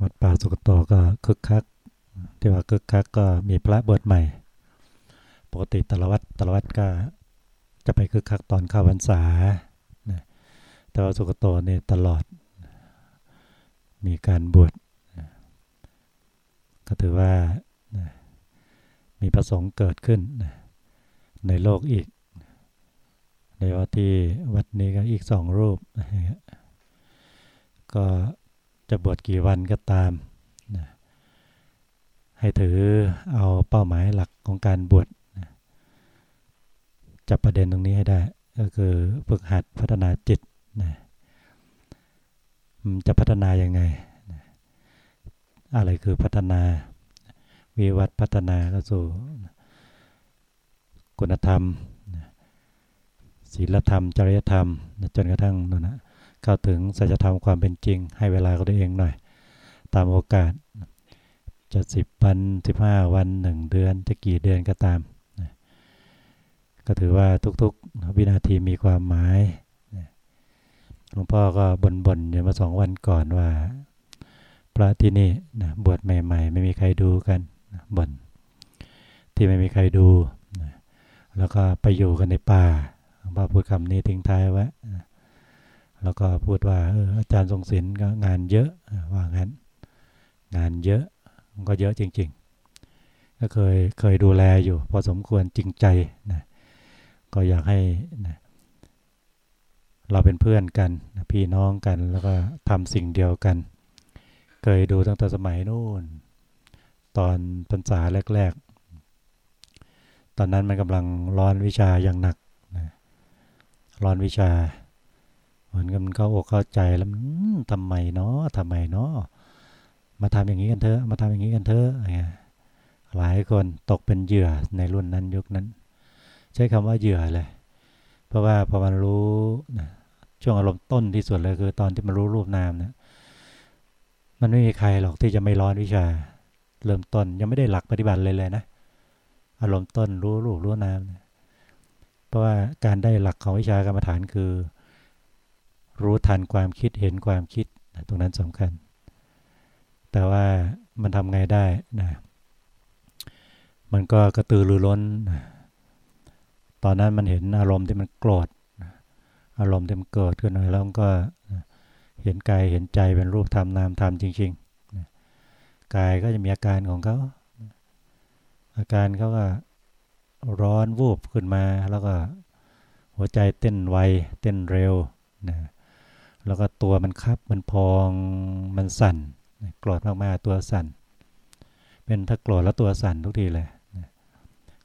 วัดป่าสุกโตก็คึกคักที่ว่าคึกคักก็มีพระบวชใหม่ ปกติตลวัดตลวัดก็จะไปคึกคักตอนเข้าพรรษาแต่ว่าสุกโตเนี่ยตลอด มีการบวชก็ถือว่ามีประสงค์เกิดขึ้นในโลกอีก ในวัดที่วัดนี้ก็อีกสองรูป ก็ จะบวชกี่วันก็ตามนะให้ถือเอาเป้าหมายหลักของการบวชนะจับประเด็นตรงนี้ให้ได้ ก็คือฝึกหัดพัฒนาจิตนะจะพัฒนายังไงนะอะไรคือพัฒนาวิวัฒพัฒนาก็สู่คุณธรรมศีลธรรม จริยธรรม จนกระทั่งนั่นนะ เข้าถึงสัจธรรมความเป็นจริง ให้เวลาเขาตัวเองหน่อย ตามโอกาสจะสิบวันสิบห้าวันหนึ่งเดือนจะกี่เดือนก็ตาม ก็ถือว่าทุกๆวินาทีมีความหมายหลวงพ่อก็บ่นๆอยู่มาสองวันก่อนว่า พระที่นี่นะบวชใหม่ ๆ ไม่มีใครดูกันบ่นที่ไม่มีใครดู แล้วก็ไปอยู่กันในป่าหลวงพ่อพูดคำนี้ทิ้งท้ายไว้ แล้วก็พูดว่าอออาจารย์ทรงศิลป์ก็งานเยอะว่างั้น งานเยอะมันก็เยอะจริง ๆ ก็เคยเคยดูแลอยู่ พอสมควรจริงใจนะก็อยากให้นะเราเป็นเพื่อนกันพี่น้องกันแล้วก็ทำสิ่งเดียวกัน เคยดูตั้งแต่สมัยนู่น ตอนพรรษาแรก ๆ ตอนนั้นมันกำลังร้อนวิชาอย่างหนักนะร้อนวิชา เหมือนกันเขาอกเข้าใจแล้วทำไมเนาะทำไมเนาะมาทำอย่างนี้กันเถอะมาทำอย่างนี้กันเถอะหลายคนตกเป็นเหยื่อในรุ่นนั้นยุคนั้น ใช้คำว่าเหยื่อเลย เพราะว่าพอมันรู้นะช่วงอารมณ์ต้นที่สุดเลยคือ ตอนที่มันรู้รูปนามเนะี่ยมันไม่มีใครหรอกที่จะไม่ร้อนวิชา เริ่มต้นยังไม่ได้หลักปฏิบัติเลยเลยนะ อารมณ์ต้นรู้รูปรู้นามเพราะว่าการได้หลักของวิชากรรมฐานคือ รู้ทันความคิดเห็นความคิดตรงนั้นสำคัญ แต่ว่ามันทำไงได้นะมันก็กระตือรือร้นนะตอนนั้นมันเห็นอารมณ์ที่มันโกรธอารมณ์ที่มันเกิดขึ้นแล้วมันก็เห็นกายเห็นใจเป็นรูปธรรมนามธรรมจริงๆกายก็จะมีอาการของเขาอาการเขาก็ร้อนวูบขึ้นมาแล้วก็หัวใจเต้นไวเต้นเร็วนะ แล้วก็ตัวมันคับมันพองมันสั่นโกรธมากๆตัวสั่น เป็นถ้าโกรธแล้วตัวสั่นทุกทีเลย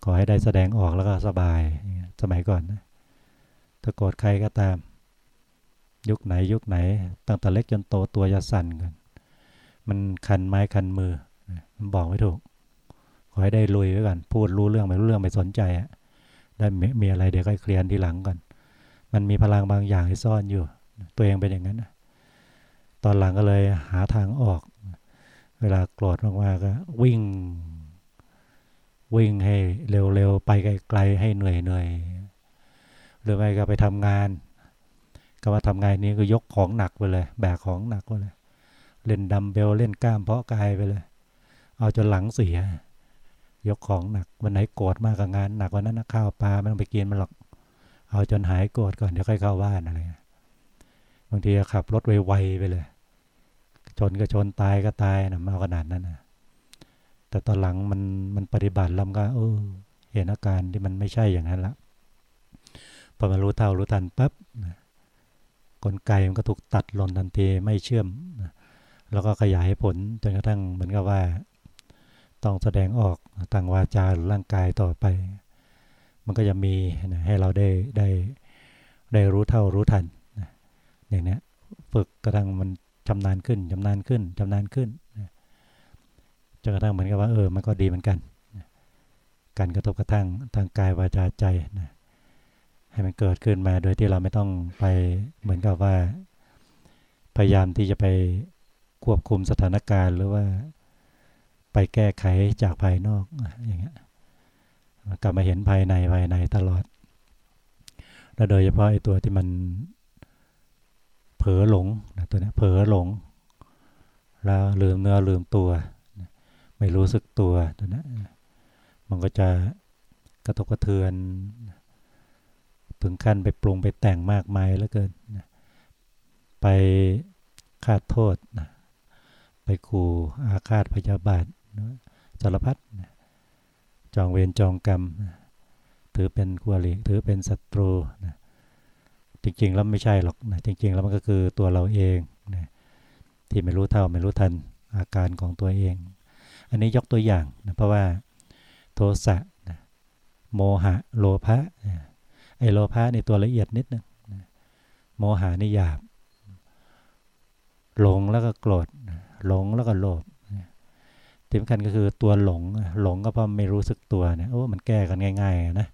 ขอให้ได้แสดงออกแล้วก็สบายสมัยก่อนนะถ้าโกรธใครก็ตาม ยุคไหนยุคไหน ตั้งแต่เล็กจนโตตัวจะสั่นกันมันคันไม้คันมือมันบอกไม่ถูก ขอให้ได้ลุยไว้ก่อนพูดรู้เรื่องไม่รู้เรื่องไม่สนใจอะได้มีอะไรเดี๋ยวก็เคลียร์ทีหลังก่อนมันมีพลังบางอย่างที่ซ่อนอยู่ ตัวเองเป็นอย่างนั้นตอนหลังก็เลยหาทางออก เวลาโกรธมากๆก็วิ่ง วิ่งให้เร็วๆ ไปไกลๆให้เหนื่อยๆหรือไม่ก็ไปทำงาน ก็มาทำงานนี้ก็ยกของหนักไปเลย แบกของหนักไปเลย เล่นดัมเบลเล่นกล้ามเพาะกายไปเลย เอาจนหลังเสีย ยกของหนักวันไหนโกรธมากกับงาน หนักวันนั้นข้าวปลาไม่ต้องไปกินมันหรอกเอาจนหายโกรธก่อนเดี๋ยวค่อยเข้าบ้านอะไร บางทีขับรถไวๆไปเลย ชนก็ชนตายก็ตายนะมาขนาดนั้นนะแต่ตอนหลังมันมันปฏิบัติแล้วก็เออเห็นอาการที่มันไม่ใช่อย่างนั้นละพอมารู้เท่ารู้ทันปั๊บกลไกมันก็ถูกตัดลงทันทีไม่เชื่อมแล้วก็ขยายผลจนกระทั่งเหมือนกับว่า ต้องแสดงออกทางวาจาหรือร่างกายต่อไป มันก็จะมีให้เราได้ได้ได้รู้เท่ารู้ทัน อย่างนี้ฝึกกระทั่งมันชำนาญขึ้นชำนาญขึ้นชำนาญขึ้นจนกระทั่งเหมือนกับว่าเออมันก็ดีเหมือนกัน การกระทบกระทั่งทางกายวาจาใจนะให้มันเกิดขึ้นมาโดยที่เราไม่ต้องไปเหมือนกับว่า พยายามที่จะไปควบคุมสถานการณ์ หรือว่าไปแก้ไขจากภายนอกอย่างเงี้ยกลับมาเห็นภายในภายในตลอด แล้วโดยเฉพาะไอ้ตัวที่มัน เผลอหลงนะตัวนี้เผลอหลง แล้วลืมเนื้อลืมตัว ไม่รู้สึกตัวตัวนะมันก็จะกระทบกระเทือน ถึงขั้นไปปรุงไปแต่งมากมายแล้วเกินไปคาดโทษไปขู่อาฆาตพยาบาทสารพัดจองเวรจองกรรม ถือเป็นกัวลีถือเป็นศัตรูนะ จริง ๆ แล้วไม่ใช่หรอกนะจริง ๆ แล้วมันก็คือตัวเราเองนะที่ไม่รู้เท่าไม่รู้ทันอาการของตัวเอง อันนี้ยกตัวอย่างนะเพราะว่าโทสะนะโมหะโลภะนะไอโลภะในตัวละเอียดนิดนึงนะโมหะนี่หยาบ หลงแล้วก็โกรธหลงแล้วก็โลภที่สำคัญก็คือตัวหลงหลงก็เพราะไม่รู้สึกตัวเนี่ยโอ้มันแก้กันง่าย ๆ นะ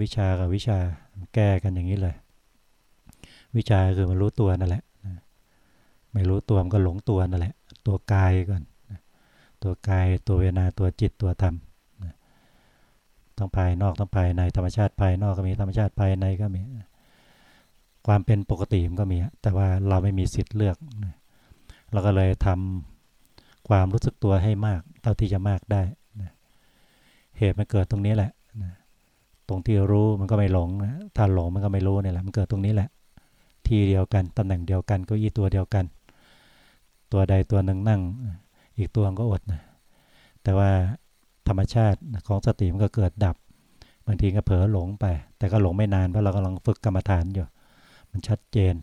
วิชากับวิชา แก้กันอย่างนี้เลย วิชาคือมันรู้ตัวนั่นแหละไม่รู้ตัวมันก็หลงตัวนั่นแหละ ตัวกายก่อนตัวกายตัวเวนาตัวจิตตัวธรรมทั้งภายนอกทั้งภายในธรรมชาติภายนอกก็มีธรรมชาติภายในก็มี ความเป็นปกติมันก็มี แต่ว่าเราไม่มีสิทธิ์เลือกเราก็เลยทำความรู้สึกตัวให้มากเท่าที่จะมากได้เหตุมันเกิดตรงนี้แหละ ตรงที่รู้มันก็ไม่หลงนะถ้าหลงมันก็ไม่รู้นี่แหละมันเกิดตรงนี้แหละ ที่เดียวกันตำแหน่งเดียวกันก็ยี่ตัวเดียวกัน ตัวใดตัวหนึ่งนั่ง อีกตัวก็อดนะแต่ว่าธรรมชาติของสติมันก็เกิดดับบางทีก็เผลอหลงไป แต่ก็หลงไม่นานเพราะเรากำลังฝึกกรรมฐานอยู่ มันชัดเจน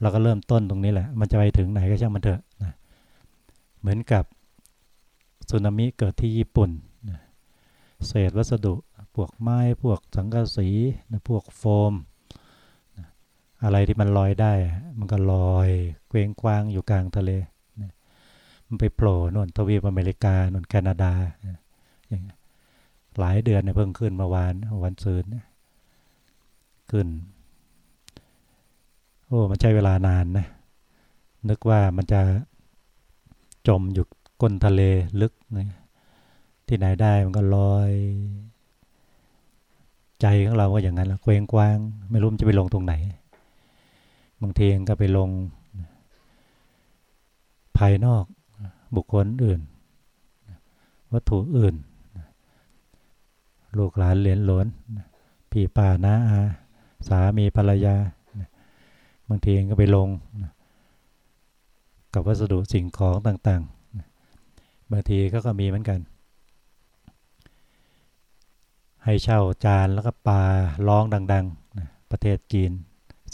เราก็เริ่มต้นตรงนี้แหละ มันจะไปถึงไหนก็ช่างมันเถอะนะเหมือนกับสึนามิเกิดที่ญี่ปุ่นเศษวัสดุ พวกไม้พวกสังกะสีนะพวกโฟมนะอะไรที่มันลอยได้ มันก็ลอยเกวงกวางอยู่กลางทะเลนะมันไปโผล่นนทวีปอเมริกานนแคนาดานะอย่างหลายเดือนเนี่ยเพิ่งขึ้นเมื่อวานวันซืนนะขึ้น โอ้มันใช้เวลานานนะนึกว่ามันจะจมอยู่ก้นทะเลลึกนะที่ไหนได้มันก็ลอย ใจของเราก็อย่างนั้นละเคว้งคว้าง ไม่รู้มันจะไปลงตรงไหน บางทีก็ไปลง ภายนอกบุคคลอื่น วัตถุอื่น ลูกหลานเหรียญหลนพี่ป่าน้าอาสามีภรรยา บางทีก็ไปลง กับวัสดุสิ่งของต่างๆ บางทีก็ก็มีเหมือนกัน ให้เช่าจานแล้วก็ปลาร้องดังๆนะประเทศจีน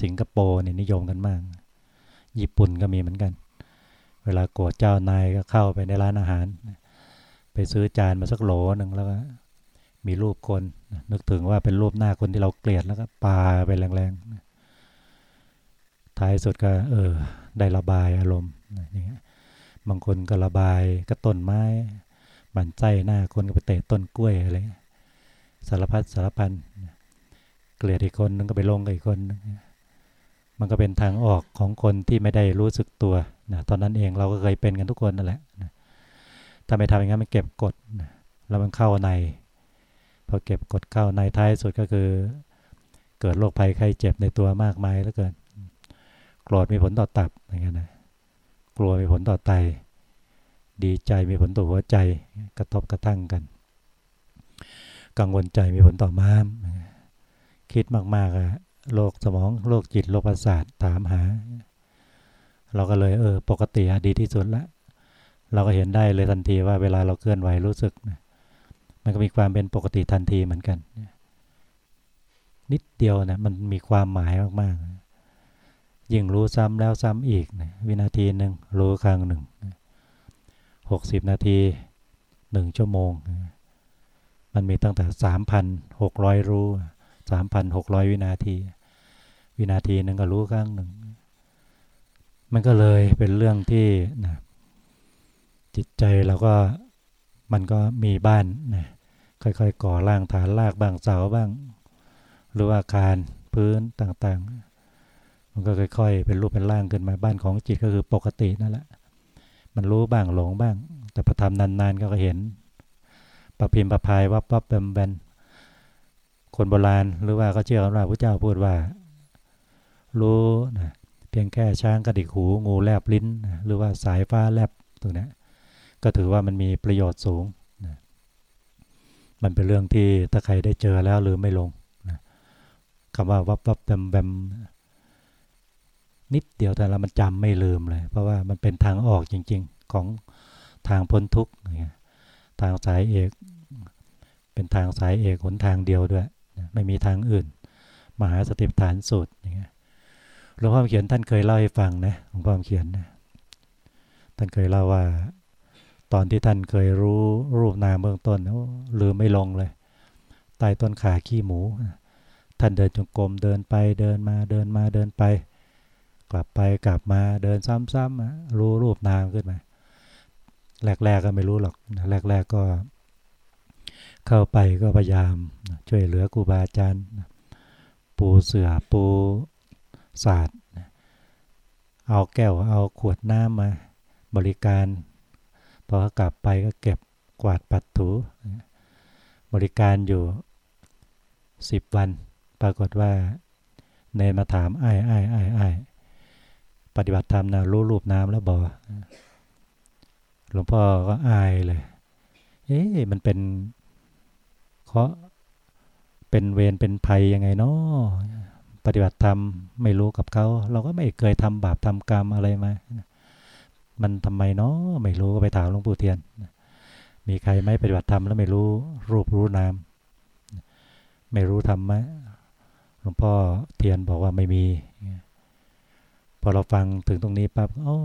สิงคโปร์เนี่ยนิยมกันมาก ญี่ปุ่นก็มีเหมือนกัน เวลาโกรธเจ้านายก็เข้าไปในร้านอาหาร ไปซื้อจานมาสักโหลหนึ่งแล้วก็มีรูปคนนึกถึงว่าเป็นรูปหน้าคนที่เราเกลียดแล้วก็ปาไปแรงๆ ท้ายสุดก็เออได้ระบายอารมณ์อย่างเงี้ยบางคนก็ระบายก็ต้นไม้บันใจหน้าคนก็ไปเตะต้นกล้วยอะไรเงี้ย สารพัดสารพันเกลียดอีกคนนึงก็ไปลงกับอีกคนนึงมันก็เป็นทางออกของคนที่ไม่ได้รู้สึกตัวนะตอนนั้นเองเราก็เคยเป็นกันทุกคนนั่นแหละนะถ้าไม่ทำอย่างนั้นมันเก็บกดนะแล้วมันเข้าในพอเก็บกดเข้าในท้ายสุดก็คือ เกิดโรคภัยไข้เจ็บในตัวมากมายแล้วเกินโกรธมีผลต่อตับอย่างเงี้ยนะกลัวมีผลต่อไต ดีใจมีผลต่อหัวใจกระทบกระทั่งกัน กังวลใจมีผลต่อม้าม คิดมากๆอะโรคสมองโรคจิตโรคประสาทถามหา เราก็เลยเออ ปกติดีที่สุดล้วเราก็เห็นได้เลยทันทีว่าเวลาเราเคลื่อนไหวรู้สึกมันก็มีความเป็นปกติทันทีเหมือนกัน นิดเดียวนะมันมีความหมายมากๆ ยิ่งรู้ซ้ำแล้วซ้ำอีกนะวินาทีหนึ่งรู้ครั้งหนึ่งหกสิบนาทีหนึ่งชั่วโมงนะ มันมีตั้งแต่สามพันหกร้อยรู้สามพันหกร้อยวินาที วินาทีหนึ่งก็รู้ครั้งหนึ่ง มันก็เลยเป็นเรื่องที่นะจิตใจเราก็มันก็มีบ้านนะค่อยๆ ก่อร่างฐานรากบ้างเสาบ้าง หรืออาคารพื้นต่างๆ มันก็ค่อยๆ เป็นรูปเป็นร่างขึ้นมาบ้านของจิตก็คือปกตินั่นแหละ มันรู้บ้างหลงบ้าง แต่พอทำนานๆก็เห็น ประพิมพ์ประพายวับวับแบมแบนคนโบราณหรือว่าเขาเชื่อว่าพระเจ้าพูดว่า รู้นะเพียงแค่ช้างกระดิกหูงูแลบลิ้นหรือว่าสายฟ้าแลบตรงนี้ก็ถือว่ามันมีประโยชน์สูงนะมันเป็นเรื่องที่ถ้าใครได้เจอแล้วลืมไม่ลงนะคำว่าวับวับแบมแบมนิดเดียวแต่ละมันจำไม่ลืมเลย เพราะว่ามันเป็นทางออกจริง ๆ ของทางพ้นทุกข์ ทางสายเอก เป็นทางสายเอกหนทางเดียวด้วย ไม่มีทางอื่น มหาสติปัฏฐานสูตรอย่างเงี้ยหลวงพ่อเขียนท่านเคยเล่าให้ฟังนะหลวงพ่อเขียนนะท่านเคยเล่าว่า ตอนที่ท่านเคยรู้รูปนามเบื้องต้นลืมไม่ลงเลยใต้ต้นขาขี้หมู ท่านเดินจงกรมเดินไปเดินมาเดินมาเดินไป กลับไปกลับมาเดินซ้ำๆรู้รูปนามขึ้นมา แรกๆก็ไม่รู้หรอกแรกๆก็เข้าไปก็พยายามช่วยเหลือครูบาอาจารย์ปูเสือปูศาสตร์เอาแก้วเอาขวดน้ำมา บริการพอกลับไปก็เก็บกวาดปัดถู บริการอยู่สิบวัน ปรากฏว่าเนมาถามไอ้ไอ้ไอ้ไอ้ปฏิบัติธรรมนะรู้รูปน้ำแล้วบอ หลวงพ่อก็อายเลย เอ๊ะมันเป็นเคาะเป็นเวรเป็นภัยยังไงเนาะปฏิบัติธรรมไม่รู้กับเขาเราก็ไม่เคยทำบาปทำกรรมอะไรมา มันทำไมเนาะไม่รู้ก็ไปถามหลวงปู่เทียน มีใครไหมปฏิบัติธรรมแล้วไม่รู้รูปรู้นาม ไม่รู้ธรรมะหลวงพ่อเทียนบอกว่าไม่มี พอเราฟังถึงตรงนี้ปั๊บโอ้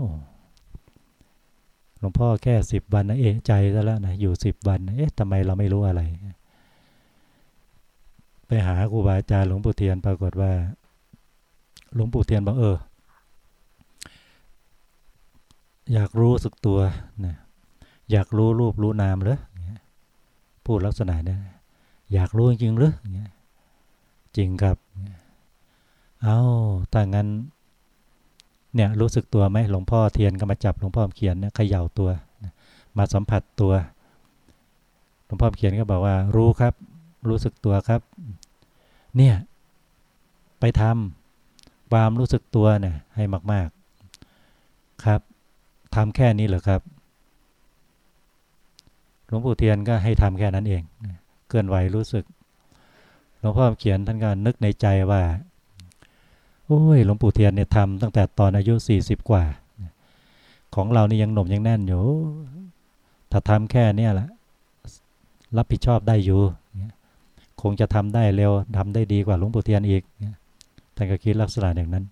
หลวงพ่อแค่สิบวันนะเอะใจซะแล้วนะอยู่สิบวัน เอ๊ะทำไมเราไม่รู้อะไร ไปหาครูบาอาจารย์หลวงปู่เทียนปรากฏว่า หลวงปู่เทียนบอกเออ อยากรู้สึกตัวนะอยากรู้รูปรู้นามหรือพูดลักษณะนี้อยากรู้จริงหรือจริงครับ เอาถ้างั้น เนี่ยรู้สึกตัวไหมหลวงพ่อเทียนก็มาจับหลวงพ่อเขียนเนี่ยเขย่าตัว มาสัมผัสตัว หลวงพ่อเขียนก็บอกว่ารู้ครับ รู้สึกตัวครับ เนี่ยไปทำความรู้สึกตัวเนี่ยให้มาก ๆ ครับทำแค่นี้เหรอครับ หลวงปู่เทียนก็ให้ทำแค่นั้นเองเคลื่อนไหวรู้สึก หลวงพ่อเขียนท่านก็นึกในใจว่า โอ้ยหลวงปู่เทียนเนี่ยทำตั้งแต่ตอนอายุสี่สิบกว่า ของเรานี่ยังหนุ่มยังแน่นอยู่ ถ้าทำแค่นี้แหละรับผิดชอบได้อยู่ คงจะทำได้เร็วทำได้ดีกว่าหลวงปู่เทียนอีกท่านก็คิดลักษณะอย่างนั้น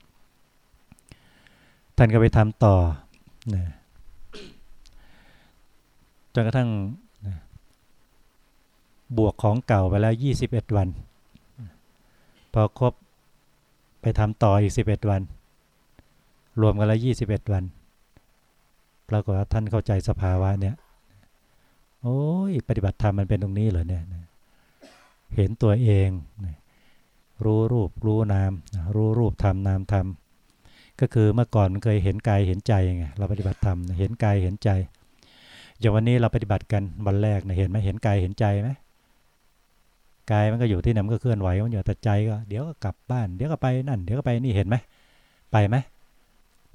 ท่านก็ไปทำต่อจนกระทั่งบวกของเก่าไปแล้วยี่สิบเอ็ดวัน พอครบ ไปทำต่ออีกสิบเอ็ดวัน รวมกันแล้วยี่สิบเอ็ดวันปรากฏว่าท่านเข้าใจสภาวะเนี่ยโอ้ยปฏิบัติธรรมมันเป็นตรงนี้เหรอเนี่ยเห็นตัวเองรู้รูปรู้นามรู้รูปทำนามทำก็คือเมื่อก่อนมันเคยเห็นกายเห็นใจไงเราปฏิบัติธรรมเห็นกายเห็นใจอย่างวันนี้เราปฏิบัติกันวันแรกเห็นไหมเห็นกายเห็นใจไหม กายมันก็อยู่ที่ไหนมันก็เคลื่อนไหวมันอยู่แต่ใจก็เดี๋ยวก็กลับบ้าน เดี๋ยวก็ไปนั่น เดี๋ยวก็ไปนี่เห็นไหมไปไหม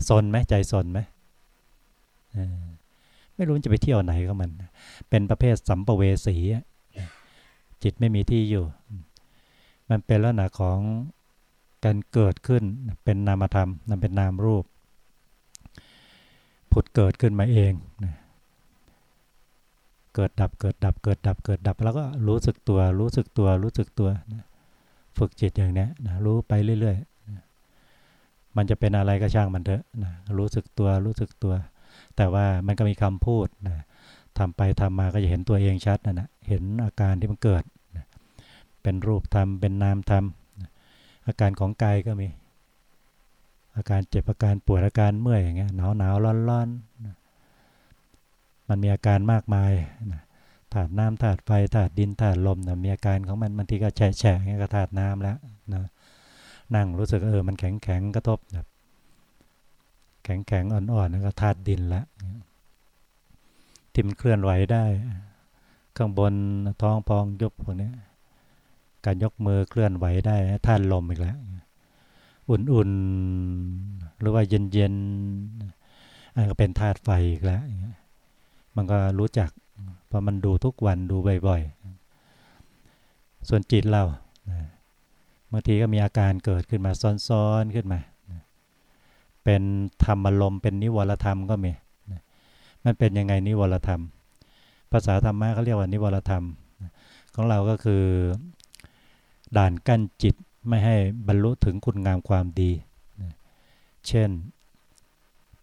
สนไหมใจสนไหมไม่รู้จะไปเที่ยวไหนก็มัน เป็นประเภทสัมปเวสีจิตไม่มีที่อยู่ มันเป็นลักษณะของการเกิดขึ้นเป็นนามธรรมนั่นเป็นนามรูป ผุดเกิดขึ้นมาเองนะ เกิดดับเกิดดับเกิดดับเกิดดับ แล้วก็รู้สึกตัว รู้สึกตัว รู้สึกตัวนะฝึกจิตอย่างนี้นะรู้ไปเรื่อยๆนะมันจะเป็นอะไรก็ช่างมันเถอะนะรู้สึกตัวรู้สึกตัว แต่ว่ามันก็มีคำพูดนะทำไปทำมาก็จะเห็นตัวเองชัดนะนะเห็นอาการที่มันเกิดนะเป็นรูปธรรมเป็นนามธรรมนะอาการของกายก็มี อาการเจ็บอาการปวดอาการเมื่อยอย่างเงี้ยหนาวหนาวร้อนร้อนนะ มันมีอาการมากมายธาตุน้ำธาตุไฟธาตุดินธาตุลมนะมีอาการของมันบางทีก็แฉะแฉะเงี้ยก็ธาตุน้ำแล้วนะนั่งรู้สึกเออมันแข็งแข็งกระทบแบบแข็งแข็งอ่อนๆนั่นก็ธาตุดินละที่มันเคลื่อนไหวได้ ข้างบนท้องพองยุบพวกนี้การยกมือเคลื่อนไหวได้ธาตุลมอีกแล้วอุ่นๆหรือว่าเย็นๆอันก็เป็นธาตุไฟอีกแล้ว มันก็รู้จักเพราะมันดูทุกวันดูบ่อยๆ ส่วนจิตเราบางทีก็มีอาการเกิดขึ้นมาซ้อนๆขึ้นมา เป็นธรรมอารมณ์เป็นนิวรธรรมก็มี มันเป็นยังไงนิวรธรรม ภาษาธรรมะเขาเรียกว่านิวรธรรม ของเราก็คือด่านกั้นจิตไม่ให้บรรลุถึงคุณงามความดี เช่น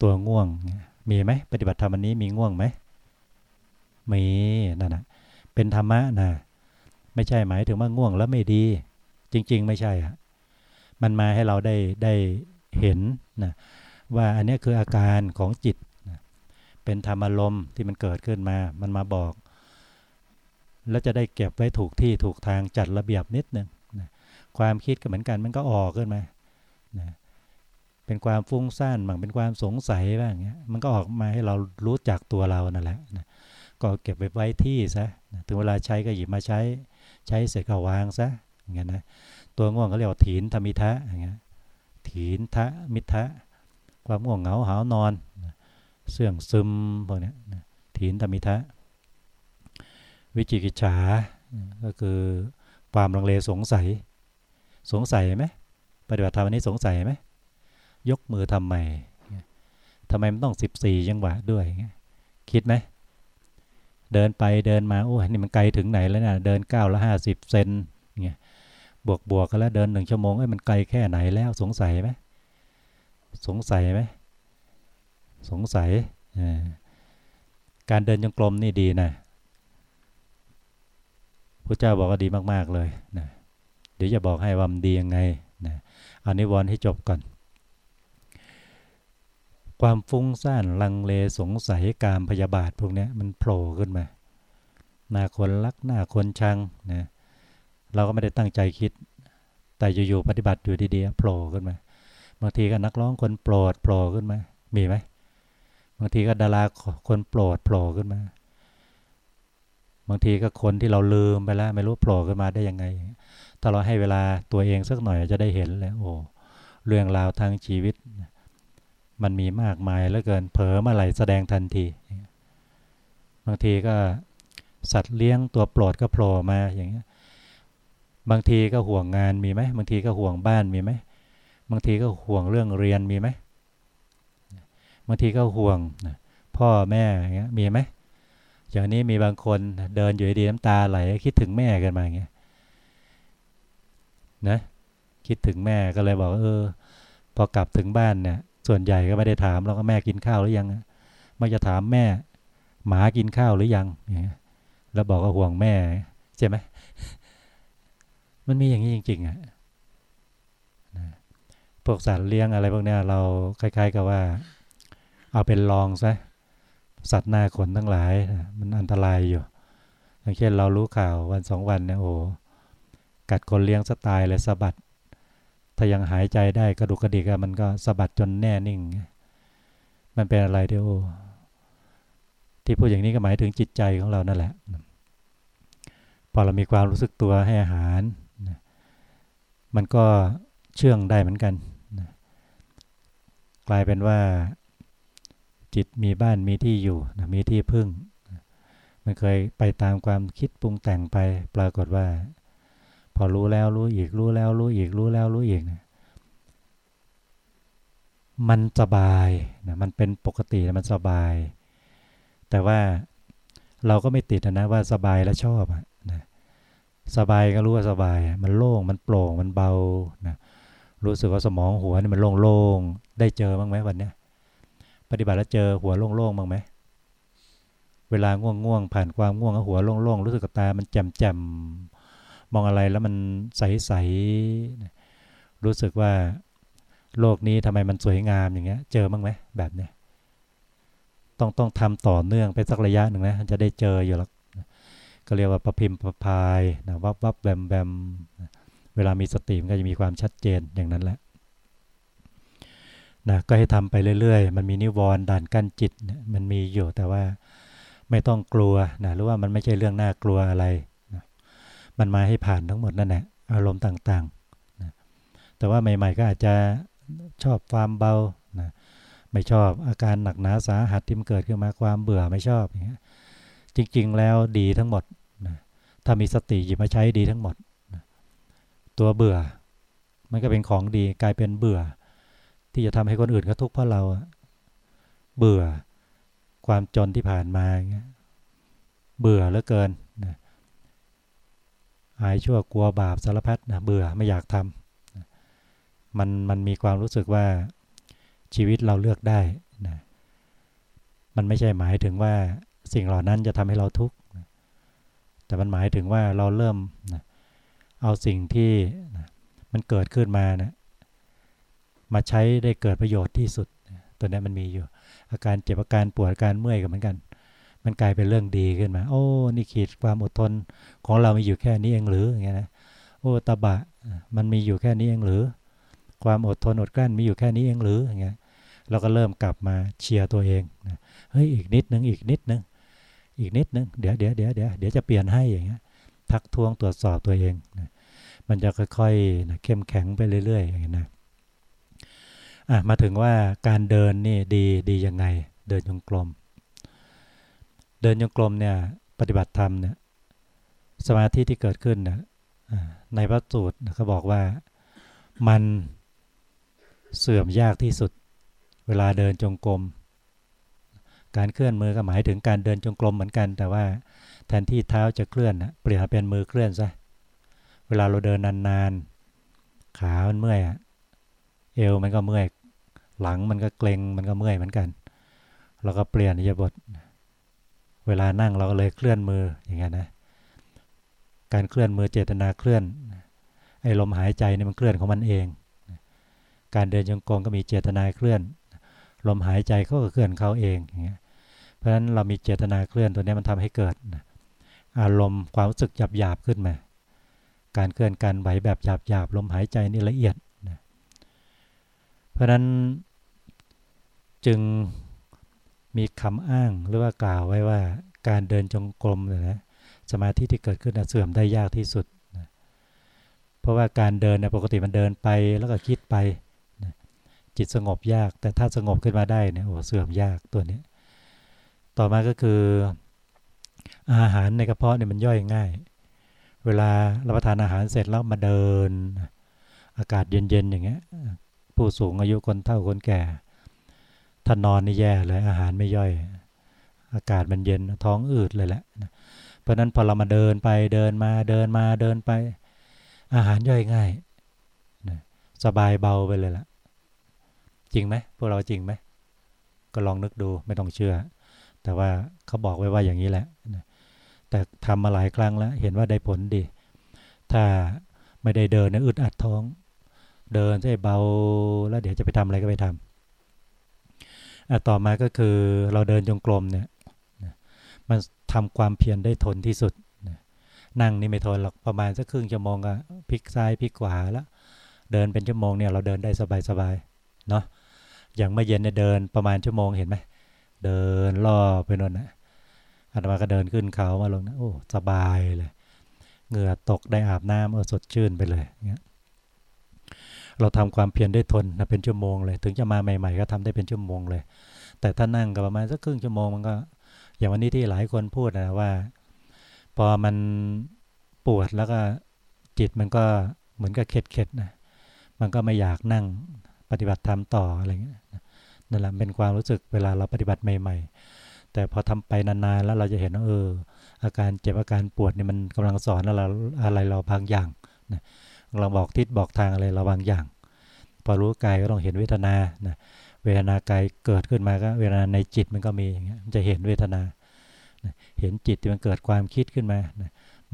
ตัวง่วง มีไหมปฏิบัติธรรมอันนี้มีง่วงไหม มีนั่นนะเป็นธรรมะนะไม่ใช่หมายถึงว่าง่วงแล้วไม่ดี จริง ๆ ไม่ใช่อะมันมาให้เราได้ได้เห็นนะว่าอันนี้คืออาการของจิตนะเป็นธรรมอารมณ์ที่มันเกิดขึ้นมา มันมาบอก แล้วจะได้เก็บไว้ถูกที่ถูกทางจัดระเบียบนิดนึงนะความคิดก็เหมือนกันมันก็ออกขึ้นมานะเป็นความฟุ้งซ่านบ้างเป็นความสงสัยบ้างเงี้ยมันก็ออกมาให้เรารู้จักตัวเรานั่นแหละนะ ก็เก็บไว้ไว้ที่ซะถึงเวลาใช้ก็หยิบมาใช้ใช้เสร็จก็วางซะอย่างเงี้ยนะตัวง่วงเขาเรียกว่าถีนธรรมิทะอย่างเงี้ยถีนทะมิทะความง่วงเหงาหานอนเสื่องซึมพวกนี้ถีนธรรมิทะ วิจิกิจฉาก็คือความลังเลสงสัย สงสัยไหมปฏิบัติธรรมนี้สงสัยไหมยกมือทำไมทำไมมันต้องสิบสี่จังหวะด้วย คิดไหม เดินไปเดินมาโอ้ยนี่มันไกลถึงไหนแล้วเนี่ยเดินเก้าละห้าสิบเซนเงี้ยบวกบวกกันแล้วเดินหนึ่งชั่วโมงไอ้มันไกลแค่ไหนแล้วสงสัยไหมสงสัยไหมสงสัยการเดินจงกรมนี่ดีนะพระเจ้าบอกว่าดีมาก ๆ เลยนะเดี๋ยวจะบอกให้ว่ามันดียังไงนะอันนี้วอนให้จบก่อน ความฟุ้งซ่านลังเลสงสัยการพยาบาทพวกนี้มันโผล่ขึ้นมาหน้าคนรักหน้าคนชังนะเราก็ไม่ได้ตั้งใจคิด แต่อยู่ๆปฏิบัติอยู่ดีๆโผล่ขึ้นมาบางทีก็นักร้องคนโปรดโผล่ขึ้นมา มีไหมบางทีก็ดาราคนโปรดโผล่ขึ้นมา บางทีก็คนที่เราลืมไปแล้ว ไม่รู้โผล่ขึ้นมาได้ยังไง ถ้าเราให้เวลาตัวเองสักหน่อยจะได้เห็นแล้วโอ้เรื่องราวทางชีวิต มันมีมากมายเหลือเกินเผลอเมื่อไหร่แสดงทันที บางทีก็สัตว์เลี้ยงตัวโปรดก็โผล่มาอย่างเงี้ย บางทีก็ห่วงงานมีไหมบางทีก็ห่วงบ้านมีไหมบางทีก็ห่วงเรื่องเรียนมีไหมบางทีก็ห่วงพ่อแม่อย่างเงี้ยมีไหมอย่างนี้มีบางคนเดินอยู่ดีน้ำตาไหลคิดถึงแม่กันมาอย่างเงี้ยนะคิดถึงแม่ก็เลยบอกเออ พอกลับถึงบ้านเนี่ย ส่วนใหญ่ก็ไม่ได้ถามเราก็แม่กินข้าวหรือยังมันจะถามแม่ หมากินข้าวหรือยังแล้วบอกว่าห่วงแม่ใช่ไหมมันมีอย่างนี้จริงๆอะพวกสัตว์เลี้ยงอะไรพวกนี้เราคล้าย ๆ กับว่า เอาเป็นลองซะสัตว์หน้าขนทั้งหลาย มันอันตรายอยู่อย่างเช่นเรารู้ข่าววันสองวันเนี่ยโอ้กัดคนเลี้ยงสไตล์เลยสะบัด ถ้ายังหายใจได้กระดูกกระดิกมันก็สะบัดจนแน่นิ่ง มันเป็นอะไรที่โอ้ที่พูดอย่างนี้ก็หมายถึงจิตใจของเรานั่นแหละ พอเรามีความรู้สึกตัวให้อาหาร มันก็เชื่องได้เหมือนกัน กลายเป็นว่า จิตมีบ้านมีที่อยู่มีที่พึ่ง มันเคยไปตามความคิดปรุงแต่งไปปรากฏว่า พอรู้แล้วรู้อีกรู้แล้วรู้อีกรู้แล้วรู้อีกนะมันสบายนะมันเป็นปกติมันสบาย แต่ว่าเราก็ไม่ติดนะว่าสบายแล้วชอบนะสบายก็รู้ว่าสบาย มันโล่งมันโปร่งมันเบานะรู้สึกว่าสมองหัวนี่มันโล่งๆได้เจอบ้างไหมวันนี้ปฏิบัติแล้วเจอหัวโล่งๆบ้างไหมเวลาง่วงๆผ่านความง่วงหัวโล่งๆรู้สึกกับตามันแจ่ม มองอะไรแล้วมันใสๆรู้สึกว่าโลกนี้ทำไมมันสวยงามอย่างเงี้ย เจอบ้างไหมแบบเนี้ยต้องต้องทำต่อเนื่องไปสักระยะหนึ่งนะจะได้เจออยู่แล้วก็เรียกว่าประพิมพ์ประพายนะวับวับแวมแวมเวลามีสติมันก็จะมีความชัดเจนอย่างนั้นแหละนะก็ให้ทำไปเรื่อยๆ มันมีนิวรณ์ด่านกั้นจิต มันมีอยู่แต่ว่าไม่ต้องกลัวนะหรือว่ามันไม่ใช่เรื่องน่ากลัวอะไร มันมาให้ผ่านทั้งหมดนั่นแหละอารมณ์ต่างๆนะแต่ว่าใหม่ ๆ ก็อาจจะชอบความเบานะไม่ชอบอาการหนักหนาสาหัสที่มันเกิดขึ้นมาความเบื่อไม่ชอบอย่างเงี้ยจริง ๆ แล้วดีทั้งหมดนะถ้ามีสติหยิบมาใช้ดีทั้งหมดนะตัวเบื่อ มันก็เป็นของดีกลายเป็นเบื่อ ที่จะทำให้คนอื่นเขาทุกข์เพราะเราเบื่อความจนที่ผ่านมาเงี้ยเบื่อเหลือเกิน นะหายชั่วกลัวบาปสารพัดนะเบื่อไม่อยากทำมันมันมีความรู้สึกว่าชีวิตเราเลือกได้นะมันไม่ใช่หมายถึงว่าสิ่งเหล่านั้นจะทำให้เราทุกข์นะแต่มันหมายถึงว่าเราเริ่มนะเอาสิ่งที่นะมันเกิดขึ้นมานะมาใช้ได้เกิดประโยชน์ที่สุดนะตัวนี้มันมีอยู่ อาการเจ็บอาการปวดอาการเมื่อยก็เหมือนกัน มันกลายเป็นเรื่องดีขึ้นมา โอ้นี่ขีดความอดทนของเรามีอยู่แค่นี้เองหรืออย่างเงี้ยนะโอ้ตาบะมันมีอยู่แค่นี้เองหรือ ความอดทนอดกลั้นมีอยู่แค่นี้เองหรืออย่างเงี้ยเราก็เริ่มกลับมาเชียร์ตัวเองนะเฮ้ยอีกนิดนึงอีกนิดนึงอีกนิดนึงเดี๋ยวเดี๋ยวเดี๋ยวเดี๋ยวเดี๋ยวจะเปลี่ยนให้อย่างเงี้ยทักท้วงตรวจสอบตัวเองนะมันจะค่อยๆนะเข้มแข็งไปเรื่อยๆอย่างเงี้ยนะอะมาถึงว่าการเดินนี่ดีดียังไง เดินจงกรม ดินจงกรมเนี่ยปฏิบัติธรรมเนี่ยสมาธิที่เกิดขึ้นเนี่ยในพระสูตรเขาบอกว่ามันเสื่อมยากที่สุด เวลาเดินจงกรมการเคลื่อนมือก็หมายถึงการเดินจงกรมเหมือนกัน แต่ว่าแทนที่เท้าจะเคลื่อนเปลี่ยนเป็นมือเคลื่อนซะเวลาเราเดินนานๆขามันเมื่อยเอวมันก็เมื่อยหลังมันก็เกร็งมันก็เมื่อยเหมือนกันเราก็เปลี่ยนอิยาบท เวลานั่งเราก็เลยเคลื่อนมืออย่างเงี้ยนะ การเคลื่อนมือเจตนาเคลื่อน ไอ้ลมหายใจนี่มันเคลื่อนของมันเอง การเดินจงกรมก็มีเจตนาเคลื่อน ลมหายใจเขาก็เคลื่อนเขาเองอย่างเงี้ย เพราะฉะนั้นเรามีเจตนาเคลื่อนตัวนี้มันทำให้เกิดอารมณ์ความรู้สึกหยาบหยาบขึ้นมา การเคลื่อนการไหวแบบหยาบหยาบลมหายใจนี่ละเอียด เพราะนั้นจึง มีคำอ้างหรือว่ากล่าวไว้ว่าการเดินจงกรมเนี่ยนะสมาธิที่เกิดขึ้นเสื่อมได้ยากที่สุดนะเพราะว่าการเดินเนี่ยปกติมันเดินไปแล้วก็คิดไปนะจิตสงบยาก แต่ถ้าสงบขึ้นมาได้เนี่ยโอ้เสื่อมยากตัวนี้ ต่อมาก็คือ อาหารในกระเพาะเนี่ยมันย่อยง่าย เวลารับประทานอาหารเสร็จแล้วมาเดิน อากาศเย็นๆอย่างเงี้ยผู้สูงอายุคนเฒ่าคนแก่ ถ้านอนนี่แย่เลยอาหารไม่ย่อย อากาศมันเย็นท้องอืดเลยแหละเพราะนั้นพอเรามาเดินไปเดินมาเดินมาเดินไป อาหารย่อยง่ายสบายเบาไปเลยละ่ะ จริงไหมพวกเราจริงไหมก็ลองนึกดูไม่ต้องเชื่อ แต่ว่าเขาบอกไว้ว่าอย่างนี้แหละแต่ทำมาหลายครั้งแล้ว เห็นว่าได้ผลดี ถ้าไม่ได้เดินเนี่ยอึดอัดท้อง เดินให้เบาแล้วเดี๋ยวจะไปทำอะไรก็ไปทำ ต่อมาก็คือเราเดินจงกรมเนี่ยมันทำความเพียรได้ทนที่สุด นั่งนี่ไม่ทนหรอกประมาณสักครึ่งชั่วโมงก็พลิกซ้ายพลิกขวาแล้วเดินเป็นชั่วโมงเนี่ยเราเดินได้สบายๆเนาะอย่างเมื่อเย็นเนี่ยเดินประมาณชั่วโมงเห็นไหมเดินล่อไปนนนะอาตมาก็เดินขึ้นเขามาลงนะโอ้สบายเลยเหงื่อตกได้อาบน้ำเออสดชื่นไปเลยเงี้ย เราทำความเพียรได้ทนนะเป็นชั่วโมงเลย ถึงจะมาใหม่ ๆ ก็ทำได้เป็นชั่วโมงเลย แต่ถ้านั่งก็ประมาณสักครึ่งชั่วโมงมันก็ อย่างวันนี้ที่หลายคนพูดนะว่า พอมันปวดแล้วก็จิตมันก็เหมือนกับเข็ดๆนะมันก็ไม่อยากนั่งปฏิบัติธรรมต่ออะไรเงี้ยนั่นแหละเป็นความรู้สึกเวลาเราปฏิบัติใหม่ ๆ แต่พอทำไปนานๆแล้วเราจะเห็นว่าเอออาการเจ็บอาการปวดนี่มันกำลังสอนอะไรอะไรเราบางอย่างนะ เราบอกทิศบอกทางอะไรเราบางอย่าง พอรู้กายก็ต้องเห็นเวทนานะเวทนากายเกิดขึ้นมาก็เวทนาในจิตมันก็มีอย่างเงี้ยจะเห็นเวทนา เห็นจิตที่มันเกิดความคิดขึ้นมา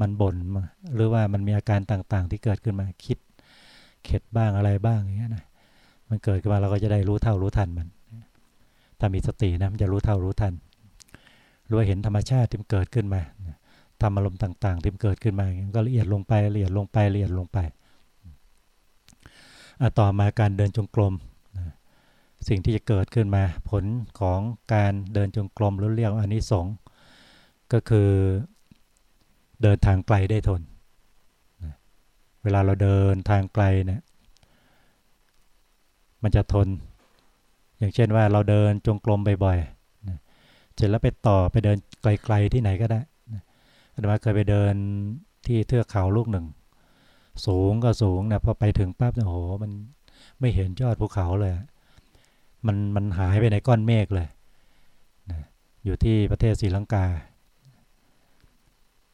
มันบ่นหรือว่ามันมีอาการต่างๆ ที่เกิดขึ้นมาคิด เข็ดบ้างอะไรบ้างอย่างเงี้ยนะมันเกิดขึ้นมาเราก็จะได้รู้เท่ารู้ทันมัน ถ้ามีสตินะมันจะรู้เท่ารู้ทันรู้ว่าเห็นธรรมชาติที่มันเกิดขึ้นมาทำอารมณ์ต่าง ๆ ที่มันเกิดขึ้นมาก็ละเอียดลงไปละเอียดลงไปละเอียดลงไป ต่อมาการเดินจงกรมสิ่งที่จะเกิดขึ้นมาผลของการเดินจงกรมหรือเรียกอันนี้สงก็คือเดินทางไกลได้ทน เวลาเราเดินทางไกลเนี่ยมันจะทน อย่างเช่นว่าเราเดินจงกรมบ่อยๆเสร็จแล้วไปต่อไปเดินไกลๆที่ไหนก็ได้อาตมาเคยไปเดินที่เทือกเขาลูกหนึ่ง สูงก็สูงนะพอไปถึงปั๊บโอ้โหมันไม่เห็นยอดภูเขาเลย มันมันหายไปในก้อนเมฆเลยนะอยู่ที่ประเทศศรีลังกา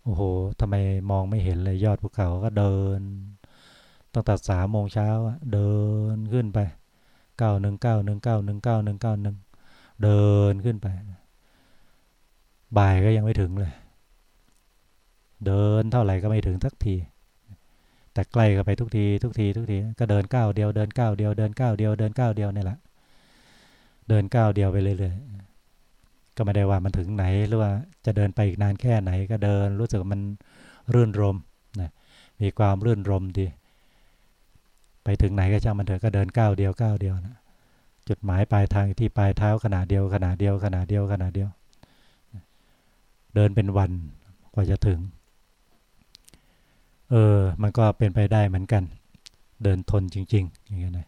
โอ้โหทำไมมองไม่เห็นเลยยอดภูเขาก็เดินตั้งแต่สามโมงเช้าเดินขึ้นไปเก้าหนึ่งเก้าหนึ่งเก้าหนึ่งเก้าหนึ่งเก้าหนึ่งเดินขึ้นไป บ่ายก็ยังไม่ถึงเลย เดินเท่าไหร่ก็ไม่ถึงสักที แต่ใกล้ก็ไปทุกทีทุกทีทุกทีก็เดินก้าวเดียวเดินก้าวเดียวเดินก้าวเดียวเดินก้าวเดียวนี่แหละเดินก้าวเดียวไปเรื่อยๆก็ไม่ได้ว่ามันถึงไหนหรือว่าจะเดินไปอีกนานแค่ไหนก็เดินรู้สึกมันรื่นรมนะมีความรื่นรมดี ไปถึงไหนก็ช่างมันเถอะก็เดินก้าวเดียวก้าวเดียวนะจุดหมายปลายทางที่ปลายเท้าขนาดเดียวขนาดเดียวขนาดเดียวขนาดเดียว เดินเป็นวันกว่าจะถึง เออ มันก็เป็นไปได้เหมือนกัน เดินทนจริง ๆ อย่างเงี้ยนะ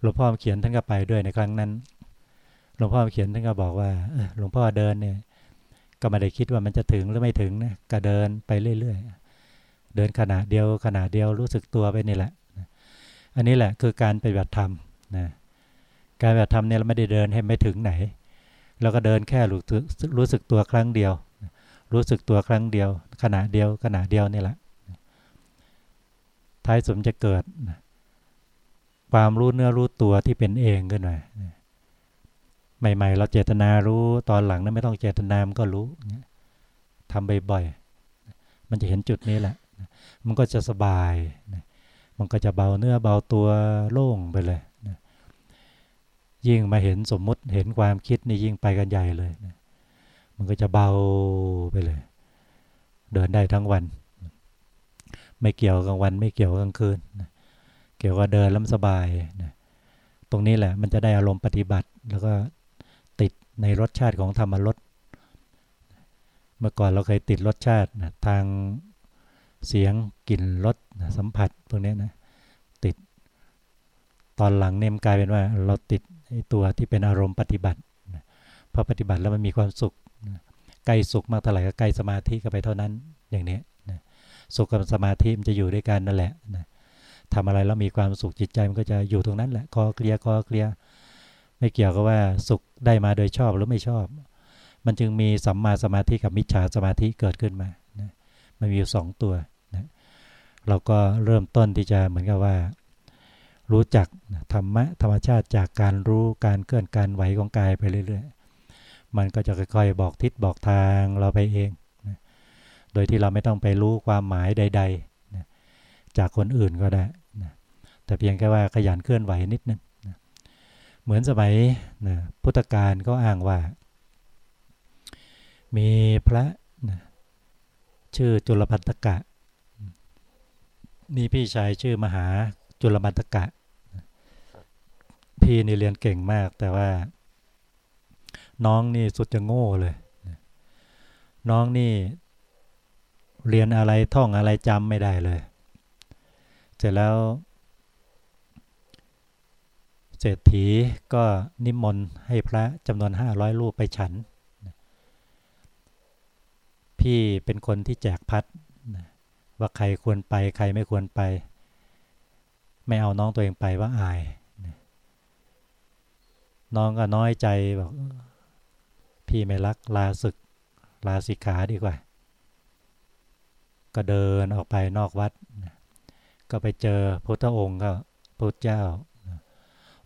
หลวงพ่อเขียนท่านก็ไปด้วยในครั้งนั้น หลวงพ่อเขียนท่านก็บอกว่าหลวงพ่อเดินเนี่ย ก็ไม่ได้คิดว่ามันจะถึงหรือไม่ถึงนะก็เดินไปเรื่อยๆ เดินขนาดเดียวขนาดเดียวรู้สึกตัวไปนี่แหละ อันนี้แหละคือการปฏิบัติธรรมนะการปฏิบัติธรรมเนี่ยเราไม่ได้เดินให้ไม่ถึงไหนเราก็เดินแค่รู้รู้สึกตัวครั้งเดียว รู้สึกตัวครั้งเดียว ขณะเดียวขณะเดียวนี่แหละ ท้ายสมจะเกิด ความรู้เนื้อรู้ตัวที่เป็นเองขึ้นมาใหม่ ๆ เราเจตนารู้ตอนหลังนั้นไม่ต้องเจตนามันก็รู้ทำบ่อยๆมันจะเห็นจุดนี้แหละ มันก็จะสบาย มันก็จะเบาเนื้อเบาตัวโล่งไปเลยยิ่งมาเห็นสมมุติเห็นความคิดนี่ยิ่งไปกันใหญ่เลย มันก็จะเบาไปเลย เดินได้ทั้งวัน ไม่เกี่ยวกลางวันไม่เกี่ยวกลางคืนนะเกี่ยวกับเดินแล้วสบายนะตรงนี้แหละมันจะได้อารมณ์ปฏิบัติ แล้วก็ติดในรสชาติของธรรมรสเมื่อก่อนเราเคยติดรสชาตินะทางเสียงกลิ่นรสสัมผัสพวกนี้นะติดตอนหลังเนี่ยมันกลายเป็นว่า เราติดตัวที่เป็นอารมณ์ปฏิบัติพอปฏิบัติแล้วมันมีความสุขใกล้สุขมากเท่าไหร่ก็ใกล้สมาธิก็ไปเท่านั้นอย่างนี้ สุขกับสมาธิมันจะอยู่ด้วยกันนั่นแหละนะทำอะไรแล้วมีความสุขจิตใจมันก็จะอยู่ตรงนั้นแหละคอเคลียคอเคลียไม่เกี่ยวกับว่าสุขได้มาโดยชอบหรือไม่ชอบ มันจึงมีสัมมาสมาธิกับมิจฉาสมาธิเกิดขึ้นมานะมันมีอยู่สองตัวเราก็เริ่มต้นที่จะเหมือนกับว่า รู้จักธรรมะธรรมชาติจากการรู้การเคลื่อนการไหวของกายไปเรื่อย ๆ มันก็จะค่อยๆบอกทิศบอกทางเราไปเอง โดยที่เราไม่ต้องไปรู้ความหมายใดๆนะจากคนอื่นก็ได้นะแต่เพียงแค่ว่าขยันเคลื่อนไหวนิดนึงนะเหมือนสมัยนะพุทธกาลก็อ้างว่า มีพระนะชื่อจุลพันธกะ มีพี่ชายชื่อมหาจุลมัตกะ พี่นี่เรียนเก่งมากแต่ว่า น้องนี่สุดจะโง่เลย น้องนี่ เรียนอะไรท่องอะไรจำไม่ได้เลย เสร็จแล้วเศรษฐีก็นิมนต์ให้พระจำนวนห้าร้อยรูปไปฉัน พี่เป็นคนที่แจกพัด ว่าใครควรไปใครไม่ควรไป ไม่เอาน้องตัวเองไปว่าอาย น้องก็น้อยใจบอกพี่ไม่รักลาศึกลาสิกขาดีกว่า ก็เดินออกไปนอกวัด ก็ไปเจอพุทธองค์ก็พุทธเจ้า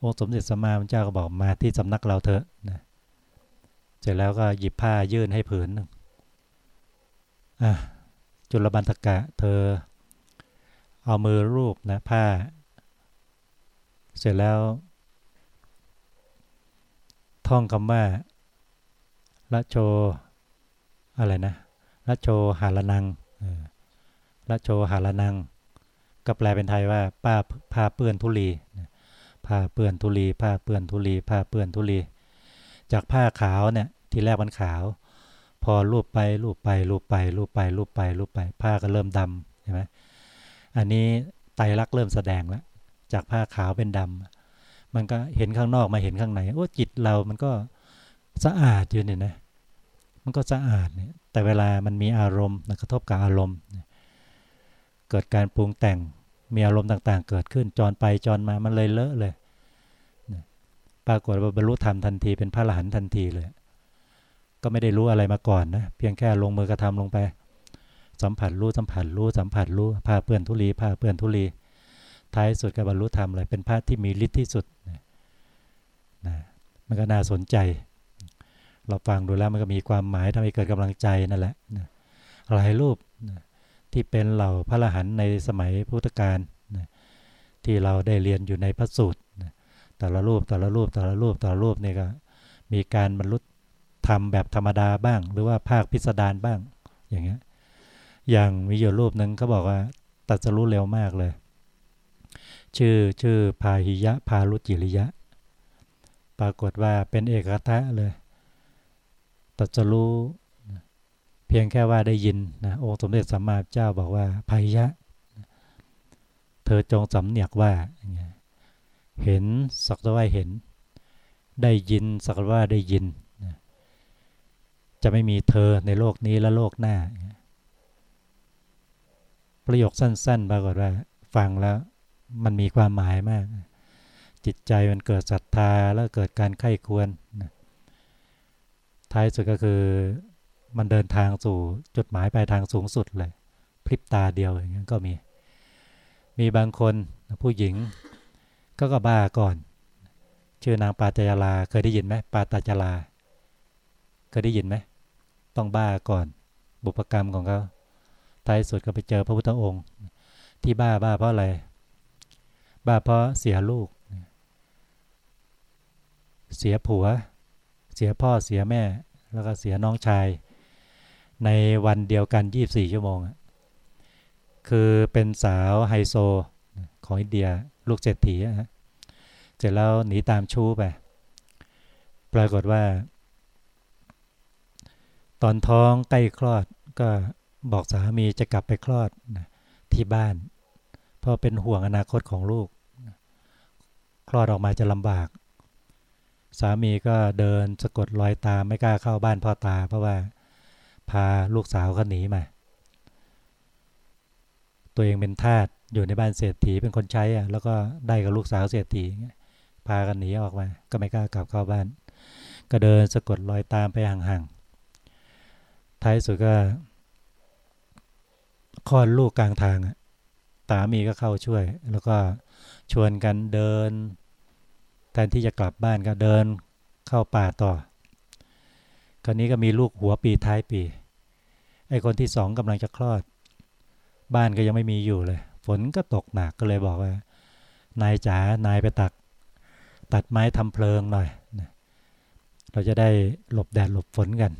องค์สมเด็จสมมาพระเจ้าก็บอกมาที่สำนักเราเถอะเสร็จแล้วก็หยิบผ้ายื่นให้ผืนหนึ่งจุลบันทกะเธอ เอามือรูปนะผ้า เสร็จแล้ว ท่องคำว่าละโช อะไรนะละโชหาละนัง ละโชหาละนัง ก็แปลเป็นไทยว่าป้าผ้าเปื้อนทุลีผ้าเปื้อนทุลีผ้าเปื้อนทุลีผ้าเปื้อนทุลี จากผ้าขาวเนี่ยที่แรกมันขาว พอรูปไปรูปไปรูปไปรูปไปรูปไปรูปไป ผ้าก็เริ่มดำใช่ไหมอันนี้ไตรักเริ่มแสดงแล้วจากผ้าขาวเป็นดำมันก็เห็นข้างนอกมาเห็นข้างในโอ้จิตเรามันก็สะอาดอยู่เนี่ยนะมันก็สะอาดเนี่ยแต่เวลามันมีอารมณ์กระทบกับอารมณ์ เกิดการปรุงแต่งมีอารมณ์ต่างๆ เกิดขึ้นจรไปจรมามันเลยเลอะเลยปรากฏว่าบรรลุธรรมทันทีเป็นพระอรหันต์ทันทีเลย ก็ไม่ได้รู้อะไรมาก่อนนะเพียงแค่ลงมือกระทำลงไป สัมผัสรู้สัมผัสรู้สัมผัสรู้พาเปื่อนทุลีพาเปื่อนทุลีท้ายสุดกับบรรลุธรรมเลยเป็นพระที่มีฤทธิ์ที่สุดนะมันก็น่าสนใจ เราฟังดูแล้วมันก็มีความหมายทำให้เกิดกำลังใจนั่นแหละนะหลายรูปนะ ที่เป็นเหล่าพระอรหันในสมัยพุทธกาลนะที่เราได้เรียนอยู่ในพระสูตรนะแต่ละรูปแต่ละรูปแต่ละรูปแต่ละรูปนี่ก็มีการบรรลุธรรมแบบธรรมดาบ้าง หรือว่าภาคพิสดารบ้างอย่างเงี้ยอย่างมีอยู่รูปหนึ่งเขาบอกว่าตัดสรู้เร็วมากเลย ชื่อชื่อพาหิยะพาลุจิริยะ ปรากฏว่าเป็นเอกทะเลยตัดสรู้ เพียงแค่ว่าได้ยินนะองค์สมเด็จสัมมาเจ้าบอกว่าภัยยะ เธอจงสำเนียกว่า เห็นสักว่าเห็น ได้ยินสักว่าได้ยิน จะไม่มีเธอในโลกนี้และโลกหน้า ประโยคสั้นๆปรากฏว่า ฟังแล้วมันมีความหมายมาก จิตใจมันเกิดศรัทธาแล้วเกิดการไข้ควร ท้ายสุดก็คือ มันเดินทางสู่จุดหมายปลายทางสูงสุดเลย พริบตาเดียวอย่างนี้ก็มี มีบางคนผู้หญิงก็ก็บ้าก่อน ชื่อนางปาตจาราเคยได้ยินไหมปาตจาราเคยได้ยินไหมต้องบ้าก่อน บุพกรรมของเขาท้ายสุดก็ไปเจอพระพุทธองค์ ที่บ้าบ้าเพราะอะไร บ้าเพราะเสียลูก เสียผัว เสียพ่อเสียแม่ แล้วก็เสียน้องชาย ในวันเดียวกัน 24 ชั่วโมง คือเป็นสาวไฮโซของอินเดียลูกเศรษฐีฮะเสร็จแล้วหนีตามชู้ไป ปรากฏว่า ตอนท้องใกล้คลอดก็บอกสามีจะกลับไปคลอดที่บ้าน เพราะเป็นห่วงอนาคตของลูก คลอดออกมาจะลำบาก สามีก็เดินสะกดรอยตามไม่กล้าเข้าบ้านพ่อตา เพราะว่า พาลูกสาวเขาหนีมา ตัวเองเป็นทาสอยู่ในบ้านเศรษฐีเป็นคนใช้อะแล้วก็ได้กับลูกสาวเศรษฐีพากันหนีออกมา ก็ไม่กล้ากลับเข้าบ้าน ก็เดินสะกดรอยตามไปห่างๆท้ายสุดก็คลอดลูกกลางทางตามีก็เข้าช่วย แล้วก็ชวนกันเดินแทนที่จะกลับบ้านก็เดินเข้าป่าต่อ คราวนี้ก็มีลูกหัวปีท้ายปี ไอ้คนที่สองกำลังจะคลอด บ้านก็ยังไม่มีอยู่เลย ฝนก็ตกหนักก็เลยบอกว่า นายจ๋านายไปตัก ตัดไม้ทำเพลิงหน่อยเราจะได้หลบแดดหลบฝนกัน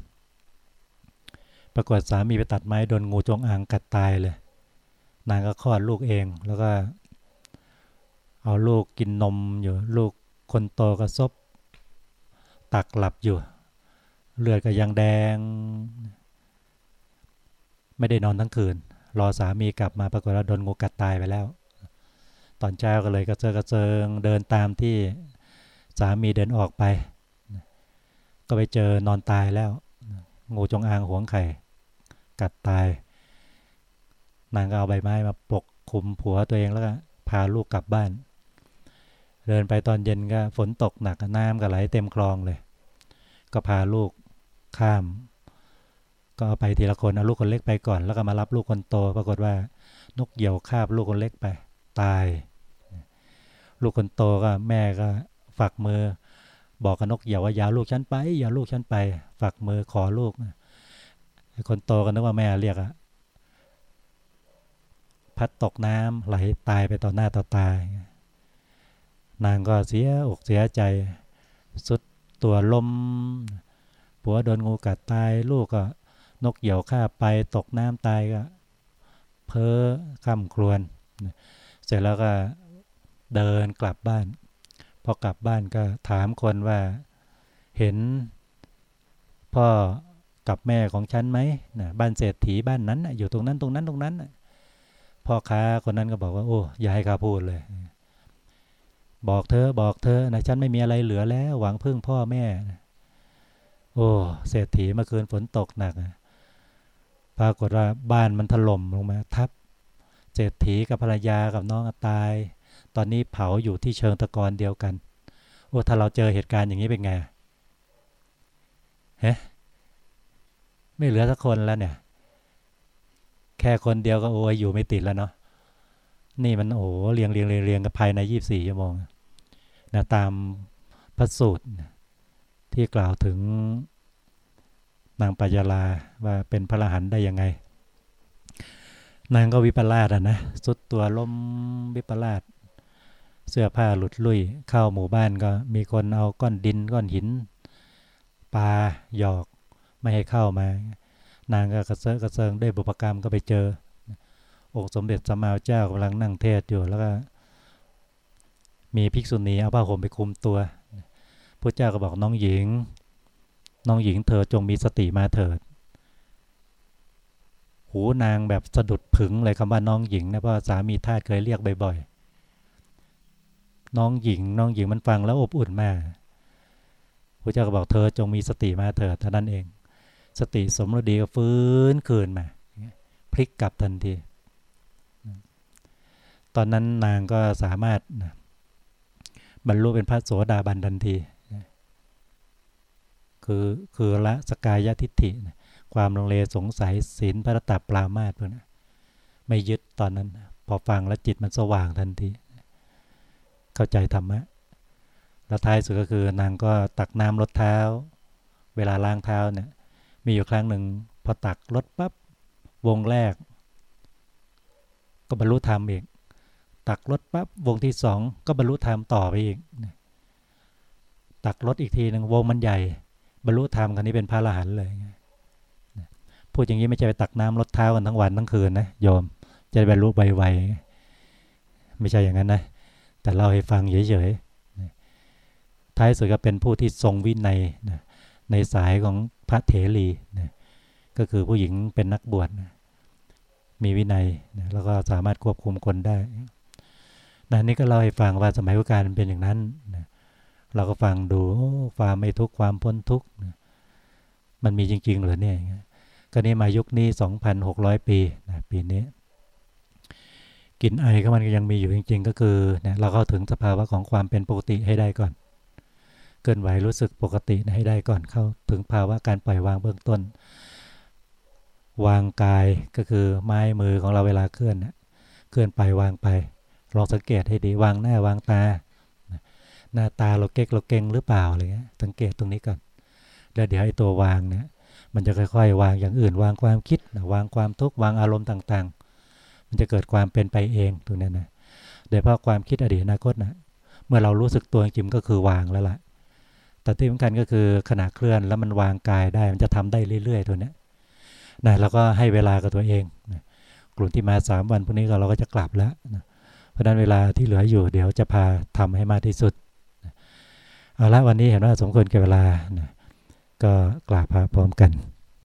ปรากฏสามีไปตัดไม้โดนงูจงอางกัดตายเลย นางก็คลอดลูกเอง แล้วก็ เอาลูกกินนมอยู่ ลูกคนโตก็ซบ ตักหลับอยู่ เลือดก็ยังแดง ไม่ได้นอนทั้งคืน รอสามีกลับมาปรากฏว่าโดนงูกัดตายไปแล้ว ตอนเช้าก็เลยกระเจิงกระเจิงเดินตามที่สามีเดินออกไป ก็ไปเจอนอนตายแล้ว งูจงอางหวงไข่ กัดตาย นางก็เอาใบไม้มาปกคุมผัวตัวเองแล้วก็พาลูกกลับบ้าน เดินไปตอนเย็นก็ฝนตกหนักน้ำก็ไหลเต็มคลองเลย ก็พาลูกข้าม ก็เอาไปทีละคนเอาลูกคนเล็กไปก่อน แล้วก็มารับลูกคนโต ปรากฏว่านกเหยี่ยวคาบลูกคนเล็กไป ตาย ลูกคนโตก็แม่ก็ฝักมือ บอกกับนกเหยี่ยวว่าอย่าลูกฉันไปอย่าลูกฉันไป ฝักมือขอลูกคนโตก็นึกว่าแม่เรียกอะพัดตกน้ำไหลตายไปต่อหน้าต่อตานางก็เสียอกเสียใจ สุดตัวลมผัวโดนงูกัดตายลูกก็ นกเหยี่ยวข้าไปตกน้ำตายก็เพ้อค่ำครวญเสร็จแล้วก็เดินกลับบ้าน พอกลับบ้านก็ถามคนว่าเห็นพ่อกับแม่ของฉันไหมนะบ้านเศรษฐีบ้านนั้นอยู่ตรงนั้นตรงนั้นตรงนั้นพ่อค้าคนนั้นก็บอกว่า โอ้อย่าให้ข้าพูดเลย บอกเธอบอกเธอนะฉันไม่มีอะไรเหลือแล้ว หวังพึ่งพ่อแม่ โอ้เศรษฐีเมื่อคืนฝนตกหนัก ปรากฏว่าบ้านมันถล่มลงมาทับเศรษฐีกับภรรยากับน้องตาย ตอนนี้เผาอยู่ที่เชิงตะกอนเดียวกันโอ้ถ้าเราเจอเหตุการณ์อย่างนี้เป็นไงเฮ้ไม่เหลือสักคนแล้วเนี่ย แค่คนเดียวก็โอ้ยอยู่ไม่ติดแล้วเนาะนี่มันโอ้เรียงเรียงเรียงเรียงกันภายในยี่บสี่ชั่วโมงนะตามพระสูตรที่กล่าวถึง นางปัญลาว่าเป็นพระรหันได้ยังไง นางก็วิปลาสอะนะสุดตัวล้มวิปลาสเสื้อผ้าหลุดลุ่ยเข้าหมู่บ้านก็มีคนเอาก้อนดินก้อนหินปลาหยอกไม่ให้เข้ามา นางก็กระเซาะกระเซิงด้วยบุพกรรมก็ไปเจอ องค์สมเด็จสมมาเจ้ากำลังนั่งเทศอยู่แล้วก็มีภิกษุณีเอาผ้าห่มไปคุมตัวพระเจ้าก็บอกน้องหญิง น้องหญิงเธอจงมีสติมาเถิด หูนางแบบสะดุดผึงเลยคำว่าน้องหญิงนะเพราะสามีทาสเคยเรียกบ่อยๆ น้องหญิง น้องหญิงมันฟังแล้วอบอุ่นมากพระเจ้าก็บอกเธอจงมีสติมาเถิดเท่านั้นเอง สติสมรดีก็ฟื้นคืนมาพลิกกลับทันที ตอนนั้นนางก็สามารถบรรลุเป็นพระโสดาบันทันที คือคือละสกายทิฏฐิ ความลงเลสงสัยศีลพระตับปรามาตพวกนั้ไม่ยึดตอนนั้น พอฟังแล้วจิตมันสว่างทันทีเข้าใจธรรมะแล้วท้ายสุดก็คือนางก็ตักน้ำลดเท้า เวลาล้างเท้าเนี่ย มีอยู่ครั้งหนึ่งพอตักลดปับ๊บวงแรก ก็บรรลุธรรมเองตักรถปั๊บวงที่สองก็บรรลุธรรมต่อไปอีก ตักรถอีกทีหนึ่งวงมันใหญ่ บรรลุธรรมกันนี้เป็นพระอรหันต์เลยพูดอย่างนี้ไม่ใช่ไปตักน้ำรถเท้ากันทั้งวันทั้งคืนนะโยมจะบรรลุไวๆไม่ใช่อย่างนั้นนะ แต่เล่าให้ฟังเฉยๆท้ายสุดก็เป็นผู้ที่ทรงวินัยในสายของพระเถรีก็คือผู้หญิงเป็นนักบวชมีวินัยแล้วก็สามารถควบคุมคนได้นะนี่ก็เล่าให้ฟังว่าสมัยพุทธกาลเป็นอย่างนั้นนะ เราก็ฟังดูความไม่ทุกข์ความพ้นทุกข์มันมีจริงๆหรือเนี่ยก็นี่มายุคนี้ 2,600 ปีนะปีนี้กินไอก็มันก็ยังมีอยู่จริง ๆ ก็คือเนี่ยเราเข้าถึงสภาวะของความเป็นปกติให้ได้ก่อน เกินไหวรู้สึกปกติให้ได้ก่อนเข้าถึงภาวะการปล่อยวางเบื้องต้น วางกายก็คือไม้มือของเราเวลาเคลื่อนเคลื่อนไปวางไปลองสังเกตให้ดีวางหน้าวางตา หน้าตาเราเก๊กเราเก่งหรือเปล่าอะไรเงี้ยสังเกตตรงนี้ก่อนแล้วเดี๋ยวไอ้ตัววางเนี่ยมันจะค่อยๆ วางอย่างอื่น วางความคิดวางความทุกข์วางอารมณ์ต่างๆ มันจะเกิดความเป็นไปเองตรงนี้นะโดยเพราะความคิดอดีตอนาคตนะเมื่อเรารู้สึกตัวจริงก็คือวางแล้วล่ะแต่ที่สำคัญก็คือขณะเคลื่อนแล้วมันวางกายได้มันจะทำได้เรื่อยๆ ตัวเนี้ยนะแล้วก็ให้เวลากับตัวเองนะกลุ่มที่มาสามวันพวกนี้ก็เราก็จะกลับแล้วนะราะนั้นเวลาที่เหลืออยู่เดี๋ยวจะพาทำให้มากที่สุด เอาละวันนี้เห็นว่าสมควรแก่เวลาก็กราบพระพร้อมกัน